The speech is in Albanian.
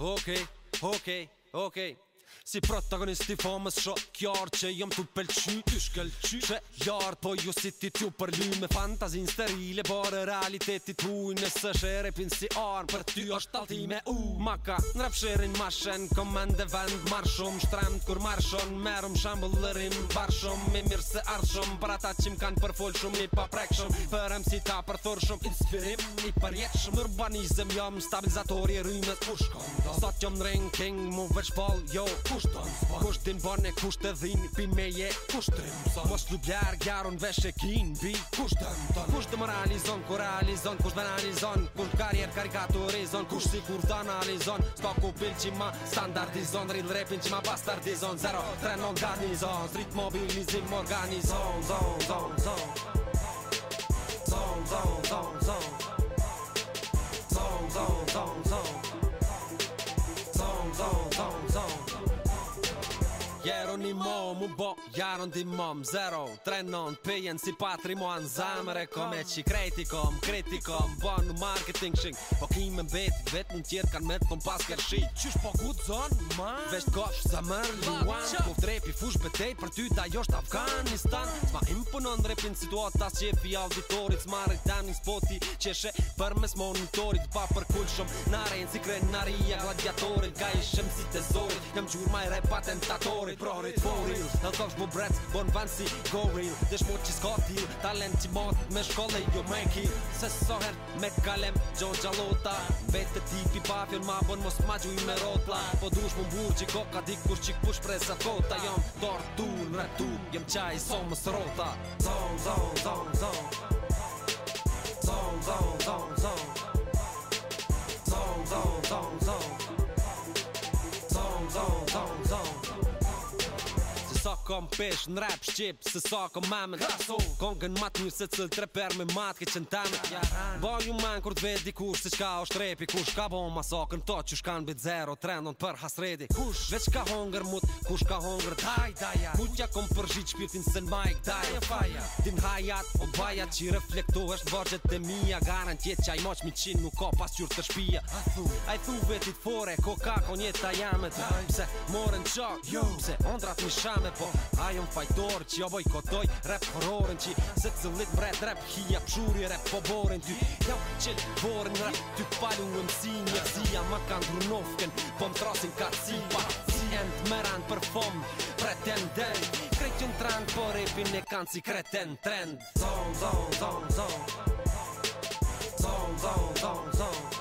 okay, okay, okay. Si protagonisti famës shok jarë që jom t'u pelqy Ty shkëlqy që jarë po ju si ti t'ju përly Me fantazin sterile bare realitetit huj Nëse shere si arë për ty është t'altime u Maka në rapshirin ma shen komend dhe vend Marë shumë kur marë Merum Merëm shambullërim barë shumë Me mirë se arë shumë Për ata qim kanë përfol shumë i paprek shumë Për em si ta për shumë Inspirim i përjet shumë Urbanizem jam, stabilizatori rrimet Sot jom në ring king mu veç pol jo kushton Kusht din bërne kusht e dhin Pi me je kushtrim Mos lubjar gjarun vesh e kin Bi kushtën ton Kusht dhe më realizon Kur karier, karikatorizon, me Kusht karjer karikaturizon si kur t'analizon Sto ku pil që ma standardizon Real rapin që ma bastardizon Zero trenon garnizon Street mobilizim organizon zon, zon, zon. Jeron një mom, bo, jaron di mom Zero, trenon, pëjen si patrimon Zamere kom e qi kretikom, kretikom Bon në marketing shing Po kime mbet, vet në tjetë kan met kom pas kërshi Qysh po gut zonë, man Vesht kosh, zamër, luan Po vtrepi fush betej, për ty ta josht Afganistan punon drepin situata fi auditorit s'mare tani spoti Qeshe për mes monitorit Pa për kulshëm nare Si krenaria gladiatorit Ka ishëm si tesorit Jam gjur maj rep atentatorit Prorit foril Në tosh bu brec Bon van si goril Desh po që s'ka til Talent me shkolle jo me kil Se soher me kalem gjo gjalota Vete tipi pafion ma bon mos ma gjuj me rotla Po dush mu mbur që koka dikur presa kota Jam dor tu Tu jam çaj somo srota, som dow dow dow dow, som dow dow dow dow sa kom pesh në rap shqip se sa kom mamen kon gën mat një se cil tre per me mat ke qen tame ba një man kur t'vet di kush se qka osht repi kush ka bon masak në to që shkan bit zero trendon për hasredi kush veç ka hongër mut kush ka hongër daj daja, mu kom përgjit shpirtin se në majk daj faja Din hajat o baja, që reflektohesht vërgjet të mija garantjet jet qaj moq mi qin nuk ka pas qyrë të shpia a i thu vetit fore ko ka konjeta jamet pëse moren qak jo. pëse ondrat mi po a jëm fajtor që oboj jo kotoj rap hororën që se të zëllit mbret rap hija shuri rap po borën ty jam që të rap ty palu në mësi një zia ma kanë drunofken po më trasin ka si pa si end me ranë për fom krejtë në trend po repin e kanë si kreten trend zon zon zon zon zon zon zon zon zon zon zon zon zon zon zon zon zon